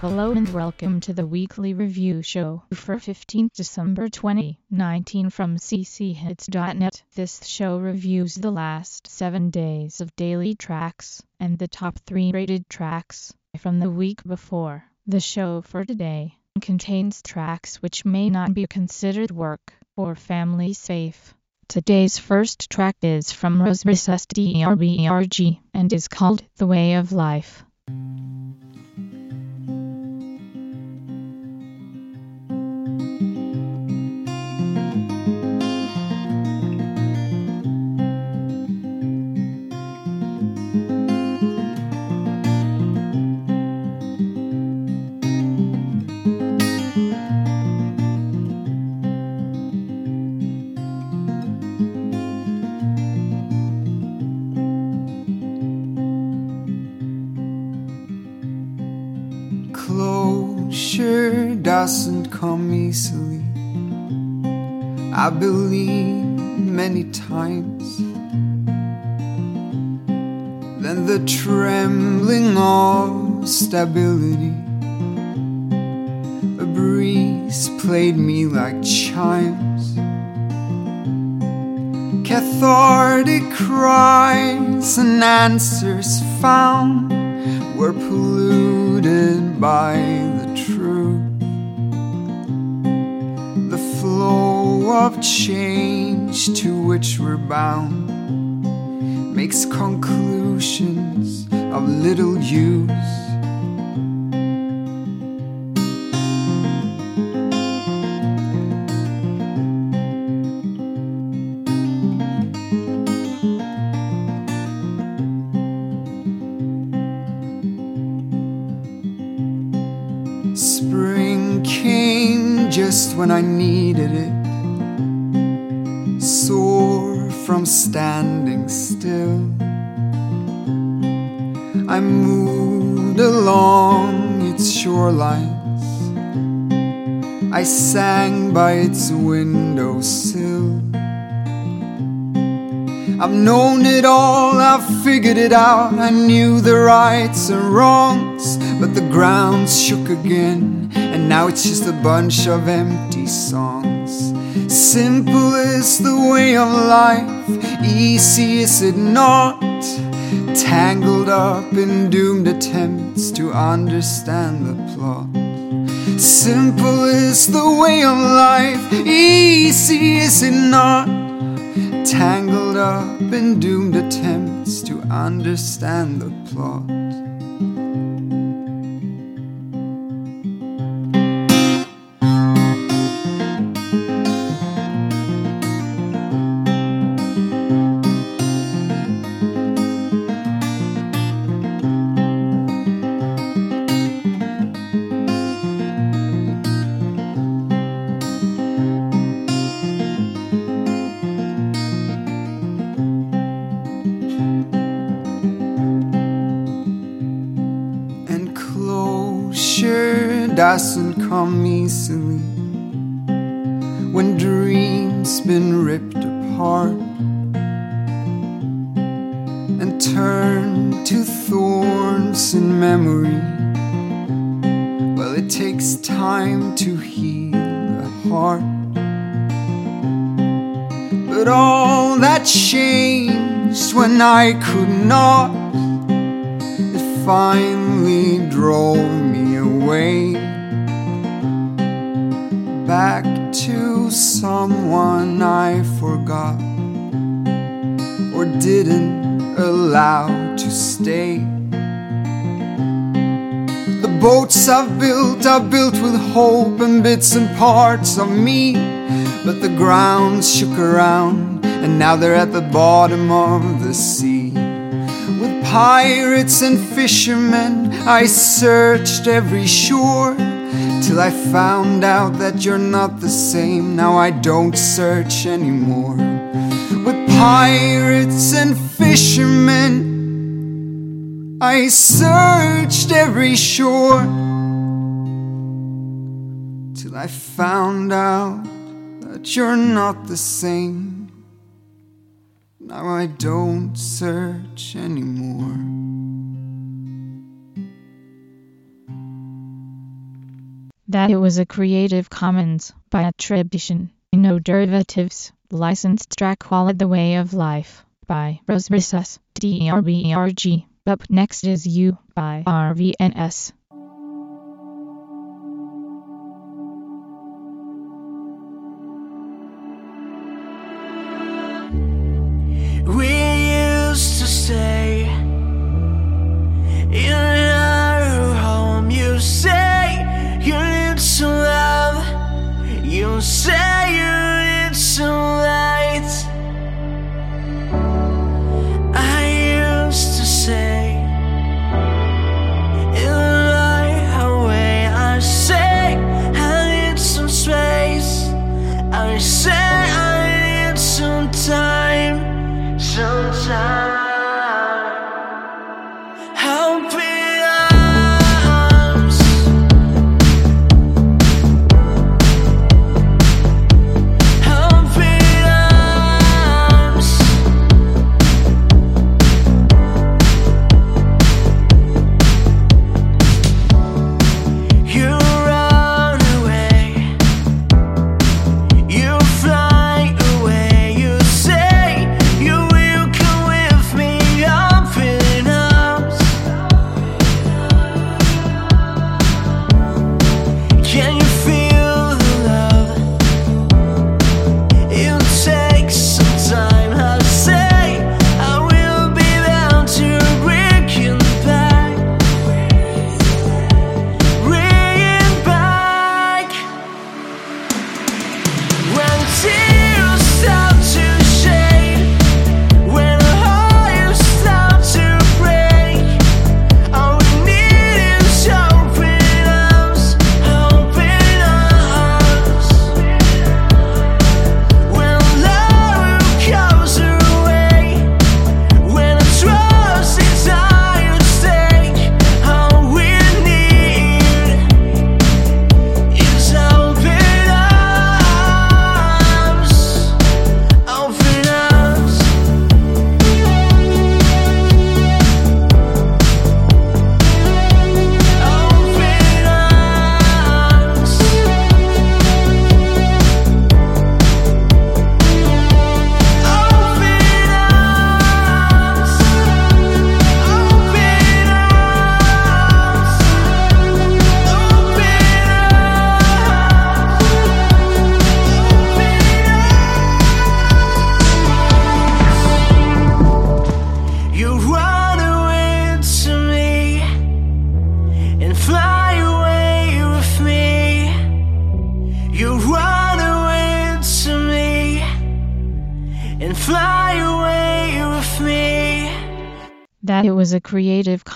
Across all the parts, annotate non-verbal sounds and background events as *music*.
Hello and welcome to the weekly review show for 15th December 2019 from cchits.net. This show reviews the last 7 days of daily tracks and the top 3 rated tracks from the week before. The show for today contains tracks which may not be considered work or family safe. Today's first track is from Rosebus SDRBRG and is called The Way of Life. I believe many times. Then the trembling of stability. A breeze played me like chimes. Cathartic cries and answers found were polluted by of change to which we're bound makes conclusions of little use. Shorelines. I sang by its windowsill. I've known it all, I've figured it out. I knew the rights and wrongs, but the ground shook again, and now it's just a bunch of empty songs. Simple is the way of life, easy is it not? Tangled up in doomed attempts to understand the plot. Simple is the way of life, easy is it not? tangled up in doomed attempts to understand the plot. Dreams been ripped apart and turned to thorns in memory. Well it takes time to heal a heart but all that changed when i could not. It finally drove me away. Back to someone I forgot or didn't allow to stay. The boats I've built are built with hope and bits and parts of me, but the ground shook around and now they're at the bottom of the sea. With pirates and fishermen, I searched every shore till I found out that you're not the same. Now I don't search anymore. With pirates and fishermen, I searched every shore till I found out that you're not the same. Now I don't search anymore. That it was a Creative Commons by attribution, no derivatives, licensed track called The Way of Life by Rose Rissus, D-E-R-B-E-R-G. Up next is You by RVNS.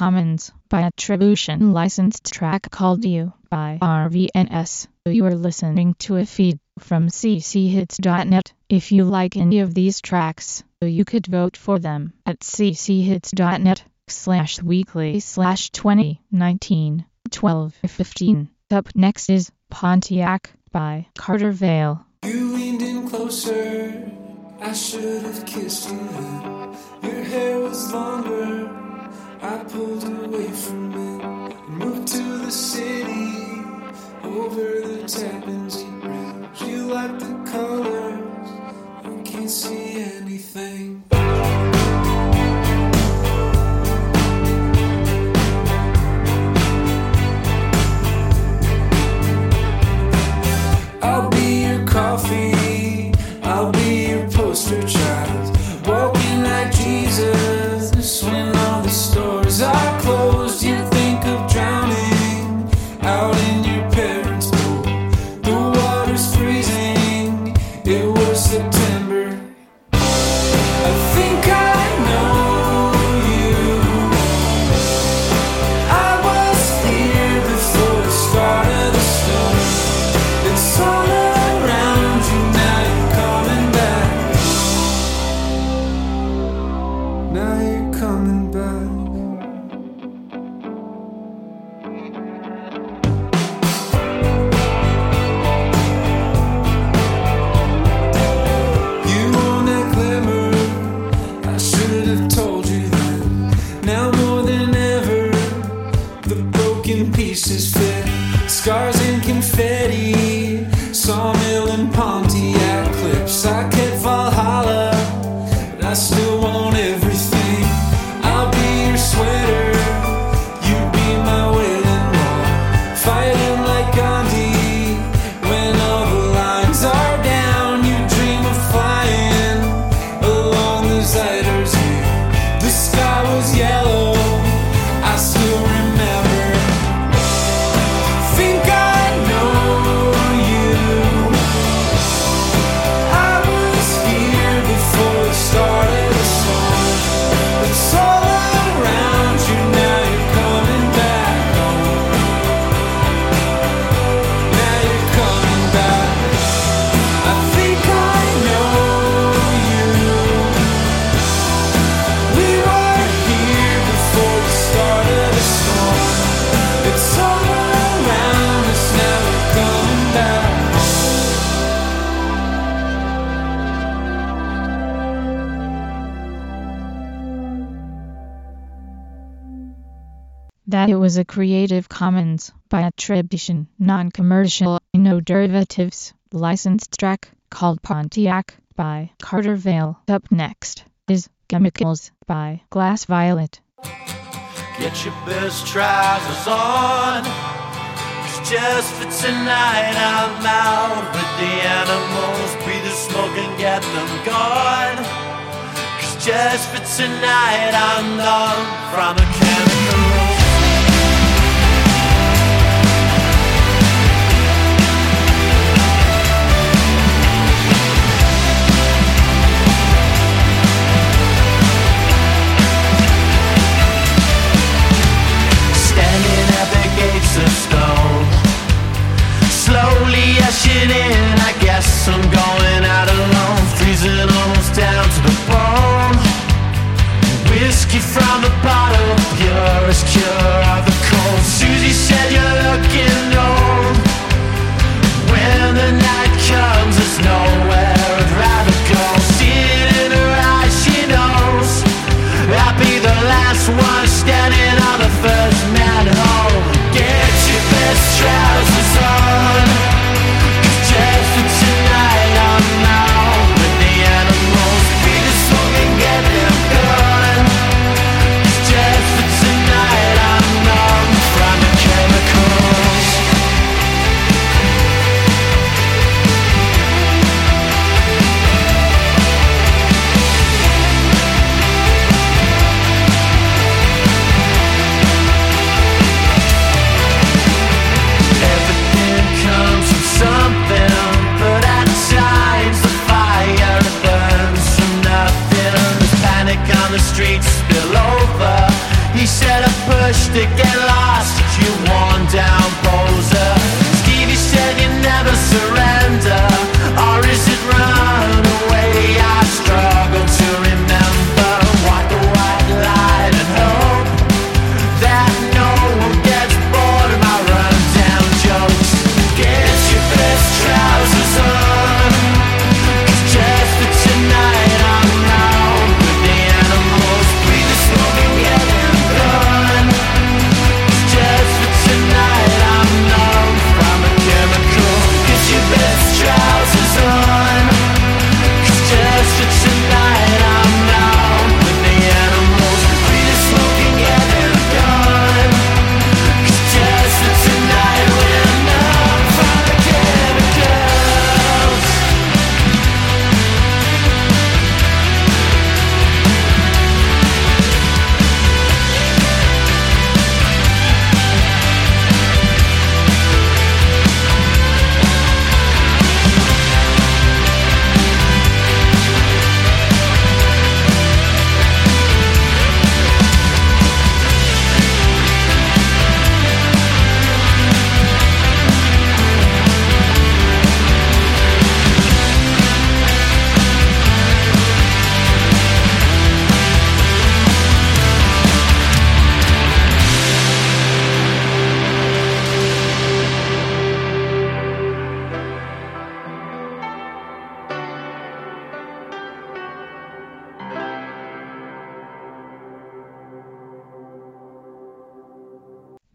Commons by attribution licensed track called You by RVNS. You are listening to a feed from cchits.net. If you like any of these tracks, you could vote for them at cchits.net slash weekly slash 2019 12 15. Up next is Pontiac by Carter Vale. You leaned in closer. I should have kissed you. Your hair was longer. I pulled away from it and moved to the city over the Tappan Bridge. You like the colors. I can't see anything. That it was a Creative Commons by attribution, non-commercial, no derivatives, licensed track called Pontiac by Carter Vale. Up next is Chemicals by Glass Violet. Get your best trousers on. It's just for tonight, I'm out with the animals. Breathe the smoke and get them gone. 'Cause just for tonight, I'm numb from a chemical. Gates of stone. Slowly ushing in, I guess I'm going out alone. Freezing almost down to the bone. Whiskey from the bottle, purest cure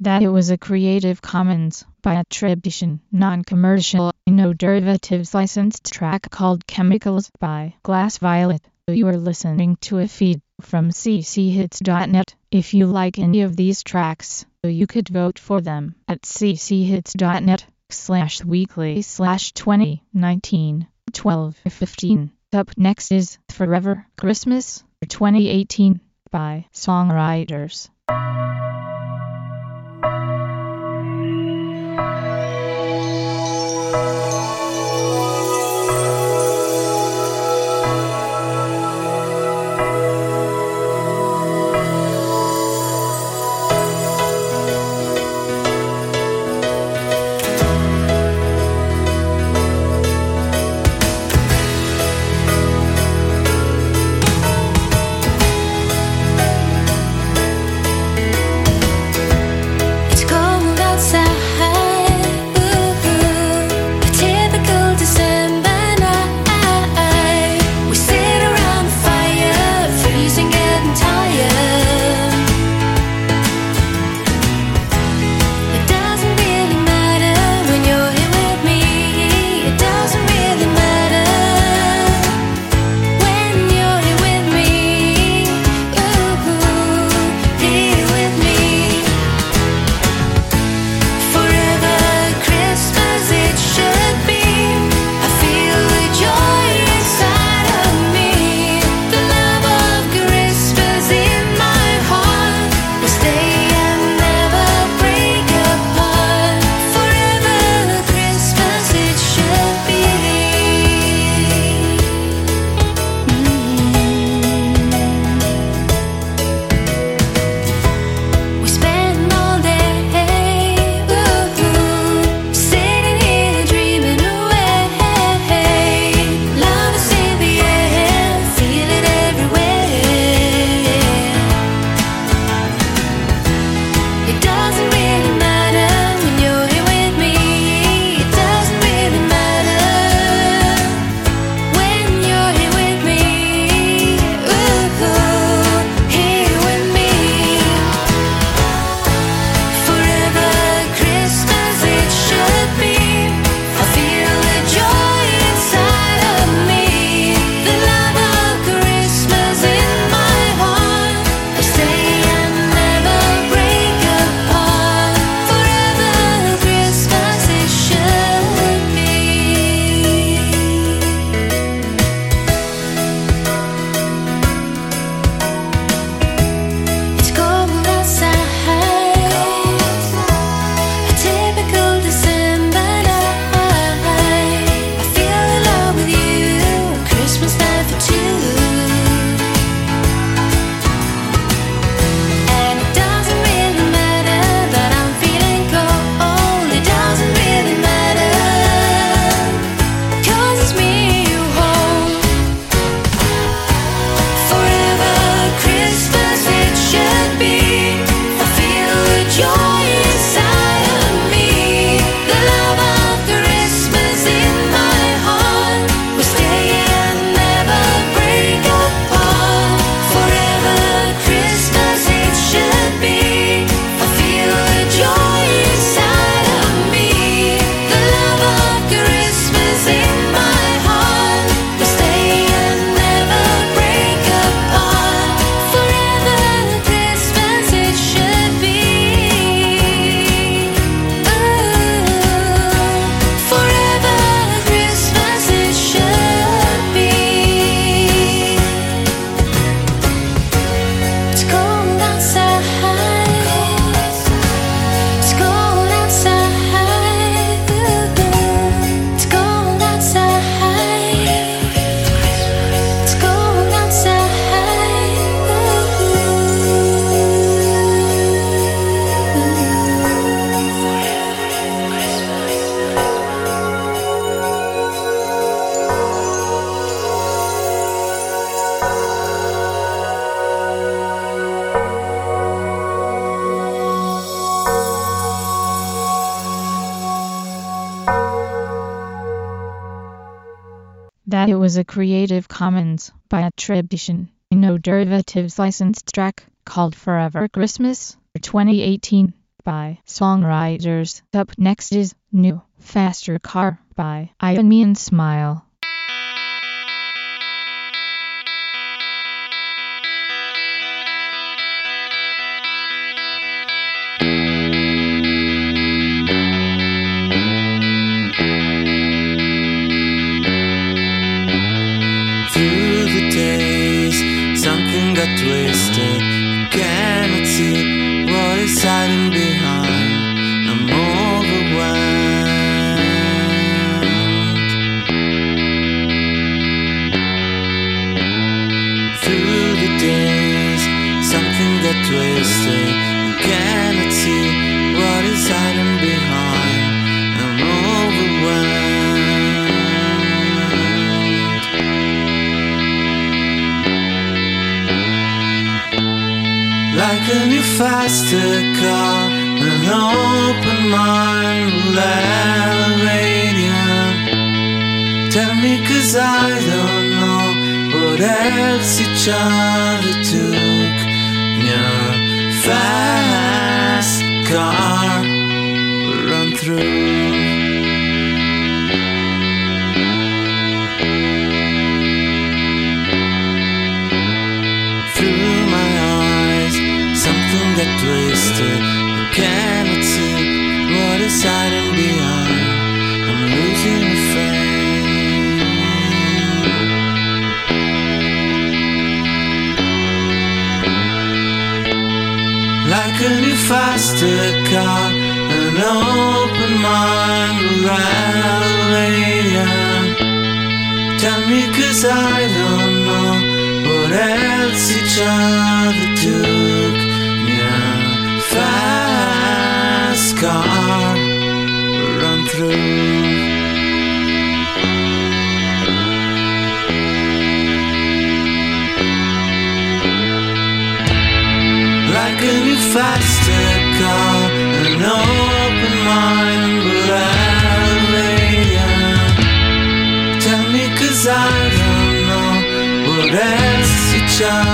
That it was a Creative Commons by attribution, non-commercial, no derivatives licensed track called Chemicals by Glass Violet. You are listening to a feed from cchits.net. If you like any of these tracks, you could vote for them at cchits.net slash weekly slash 2019 12 15. Up next is Forever Christmas 2018 by Songwriters. Was a Creative Commons by attribution, no derivatives licensed track called Forever Christmas 2018 by Songwriters. Up next is New Faster Car by Iron Me and Smile. Twisted. You see what is hiding behind. I'm overwhelmed. Like a new faster car, an open mind will elevate you. Tell me cause I don't know what else each other took. Fast car run through. Through my eyes, something got twisted. I cannot see what is hiding behind. I'm losing a. a new faster car, an open mind will elevate. Tell me cause I don't know what else each other took. Yeah, fast car faster car, open mind will. Tell I don't know what else other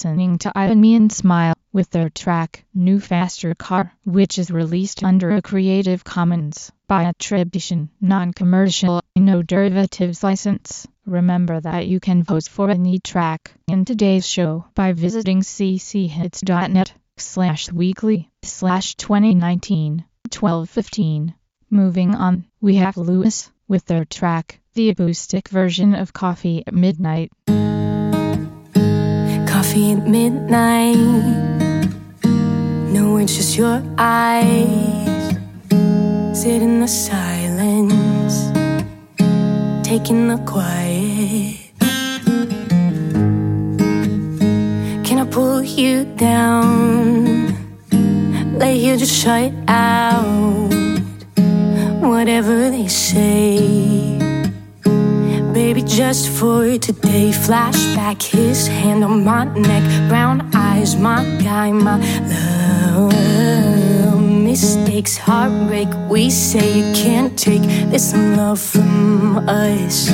listening to Ivan Me and Smile with their track New Faster Car, which is released under a Creative Commons by attribution, non-commercial, no derivatives license. Remember that you can vote for any track in today's show by visiting cchits.net slash weekly slash 2019 1215. Moving on, we have Lewis with their track, the acoustic version of Coffee at Midnight. Coffee at midnight. No, it's just your eyes. Sit in the silence, taking the quiet. Can I pull you down? Lay here, just shut out. Whatever they say. Baby, just for today. Flashback, his hand on my neck. Brown eyes, my guy, my love. Mistakes, heartbreak. We say you can't take this love from us.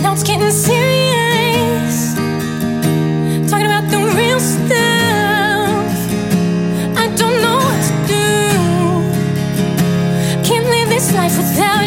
Now it's getting serious. Talking about the real stuff. I don't know what to do. Can't live this life without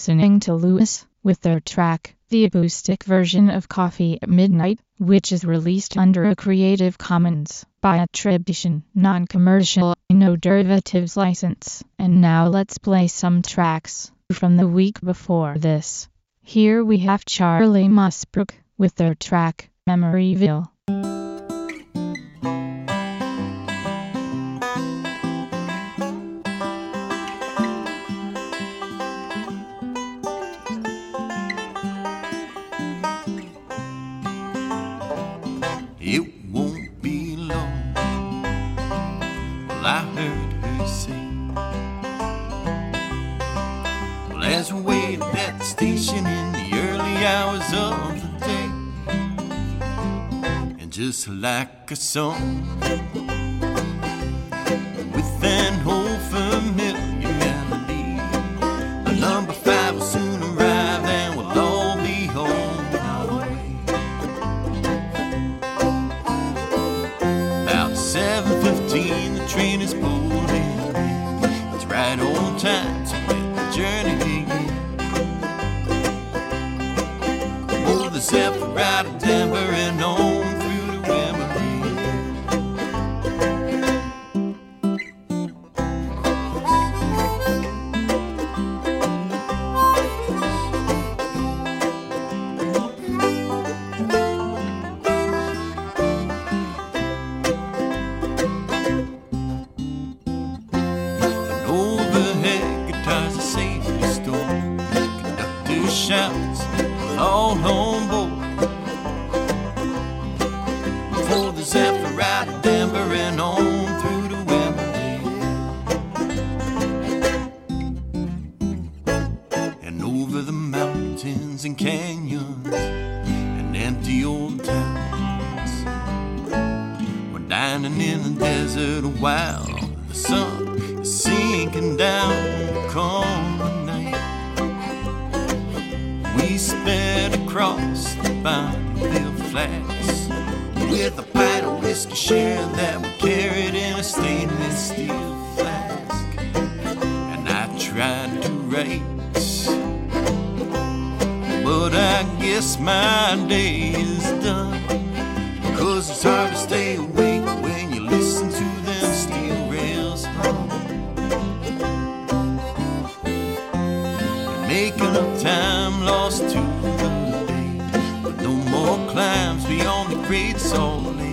listening to Lewis with their track, the acoustic version of Coffee at Midnight, which is released under a Creative Commons by attribution, non-commercial, no derivatives license. And now let's play some tracks from the week before this. Here we have Charlie Musbrook with their track, Memoryville. like a song. creeds only.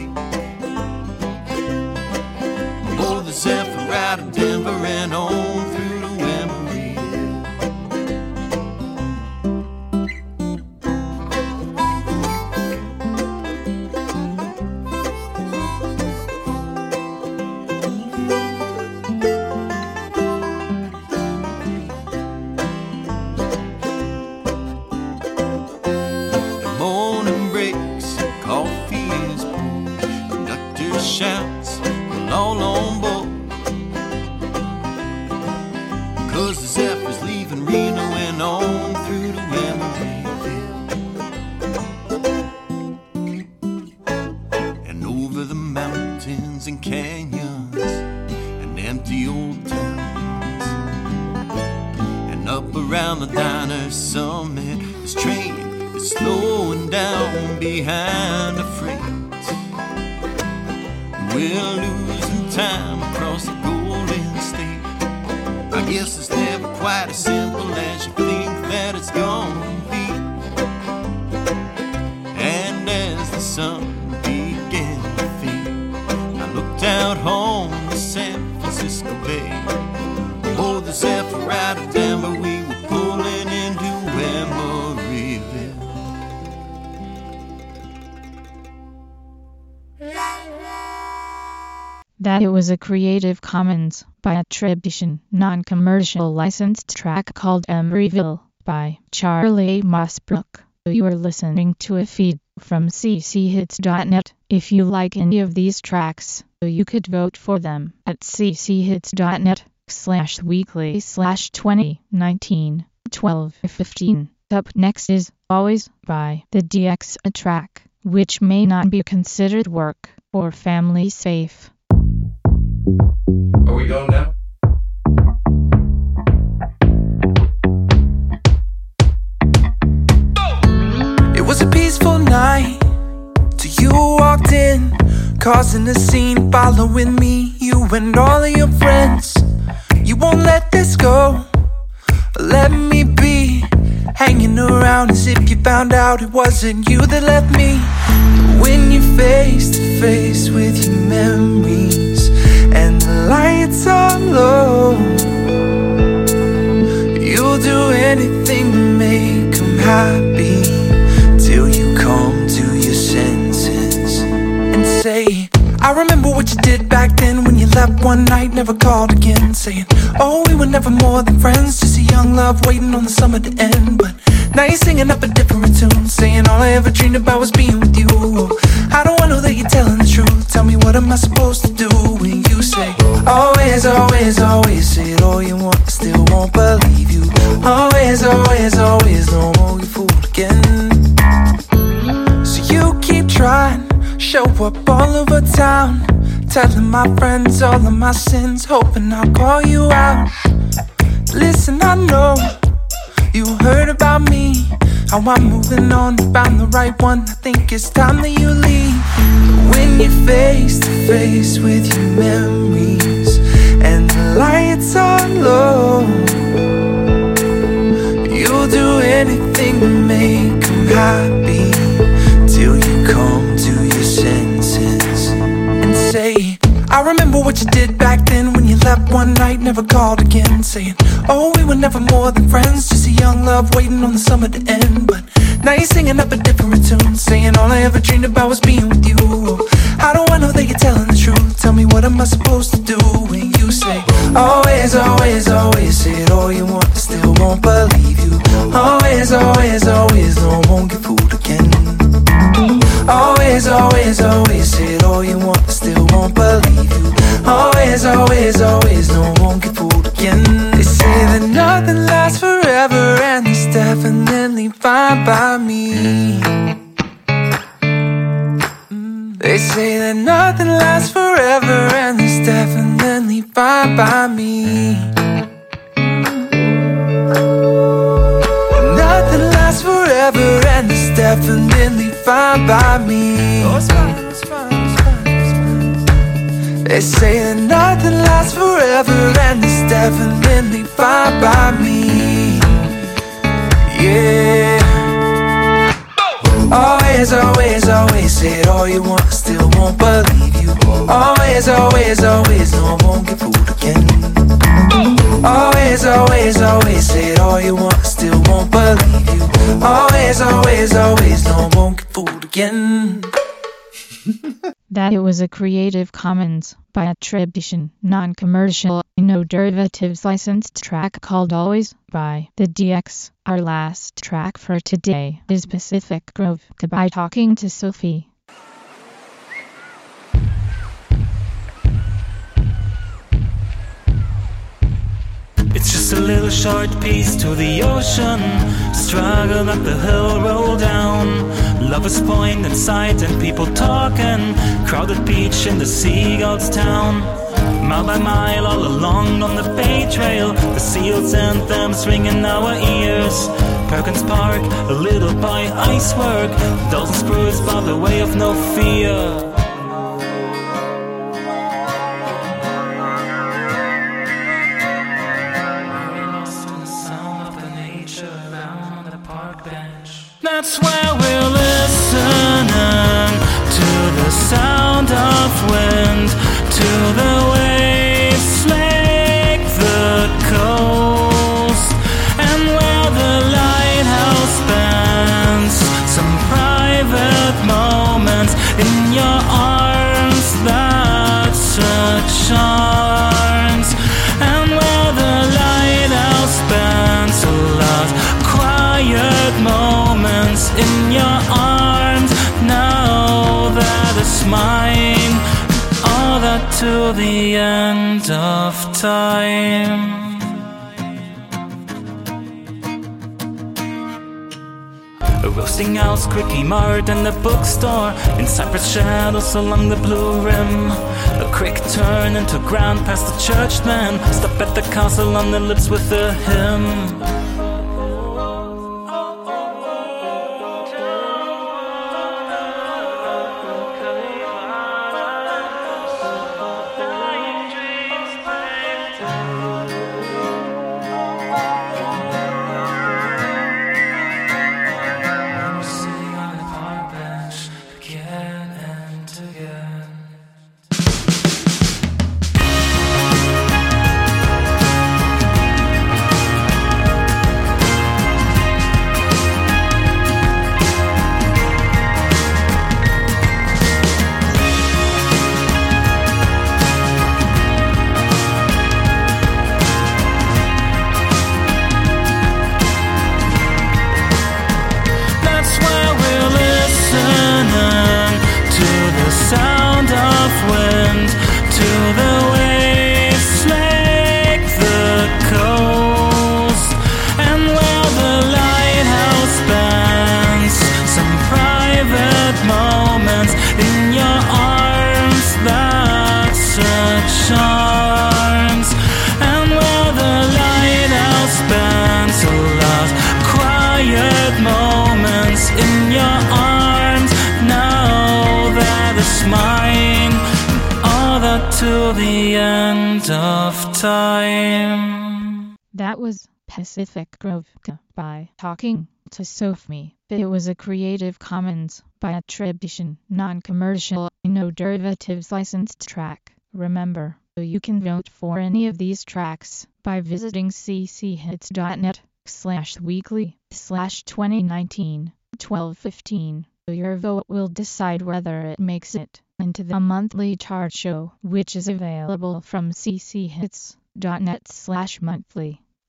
sun began to fade. I looked out San Francisco Bay. Oh, the Zephyr out of Denver, we were pulling into That it was a Creative Commons by attribution, non-commercial licensed track called Emeryville by Charlie Mosbrook. You are listening to a feed from cchits.net. If you like any of these tracks, you could vote for them at cchits.net slash weekly slash 2019 12 15. Up next is Always by the DX a track, which may not be considered work or family safe. Are we going now? Causing a scene, following me, you and all of your friends. You won't let this go, let me be. Hanging around as if you found out it wasn't you that left me. When you're face to face with your memories and the lights are low, you'll do anything to make them happy remember what you did back then when you left one night, never called again. Saying, Oh, we were never more than friends, just a young love waiting on the summer to end. But now you're singing up a different tune, saying, All I ever dreamed about was being with you. How do I know that you're telling the truth? Tell me, what am I supposed to do when you say, Always, always, always say it all you want, I still won't believe you. Always, always, always, no show up all over town, telling my friends all of my sins, hoping I'll call you out. Listen, I know you heard about me, how I'm moving on, found the right one. I think it's time that you leave. When you're face to face with your memories and the lights are low. You'll do anything to make them happy what you did back then when you left one night, never called again. Saying, Oh, we were never more than friends, just a young love waiting on the summer to end. But now you're singing up a different tune, saying all I ever dreamed about was being with you. How do I know that you're telling the truth? Tell me what am I supposed to do when you say, Always, always, always say it all you want, I still won't believe you. Always, always, always, no, I won't get fooled again. Always, always, always say it all you want, I still won't believe. Always, always, always, no, won't get fooled again. They say that nothing lasts forever, and it's definitely fine by me. They say that nothing lasts forever, and it's definitely fine by me. Nothing lasts forever, and it's definitely fine by me. They say that nothing lasts forever, and it's definitely fine by me. Yeah. Always, always, always say all you want, still won't believe you. Always, always, always, no, I won't get fooled again. Always, always, always say all you want, still won't believe you. Always, always, always, no, I won't get fooled again. *laughs* That it was a Creative Commons by attribution, non-commercial, no derivatives licensed track called Always by the DX. Our last track for today is Pacific Grove Goodbye Talking to Sophie. It's just a little short piece to the ocean. Struggle up the hill, roll down. Lovers point in sight and people talking. Crowded beach in the seagulls town. Mile by mile, all along on the bay trail. The seals' and anthems ring in our ears. Perkins Park, a little by icework. Dozen screws by the way of no fear. Bench. That's where we're listening to the sound of wind, to the end of time. A roasting owls quickly marred in the bookstore In cypress shadows along the blue rim. A quick turn into ground past the churchman. Stop at the castle on the lips with a hymn That was Pacific Grove by Talking to Sophie. It was a Creative Commons by attribution, non-commercial, no derivatives licensed track. Remember, you can vote for any of these tracks by visiting cchits.net slash weekly slash 2019 1215. Your vote will decide whether it makes it into the monthly chart show, which is available from cchits.net slash monthly.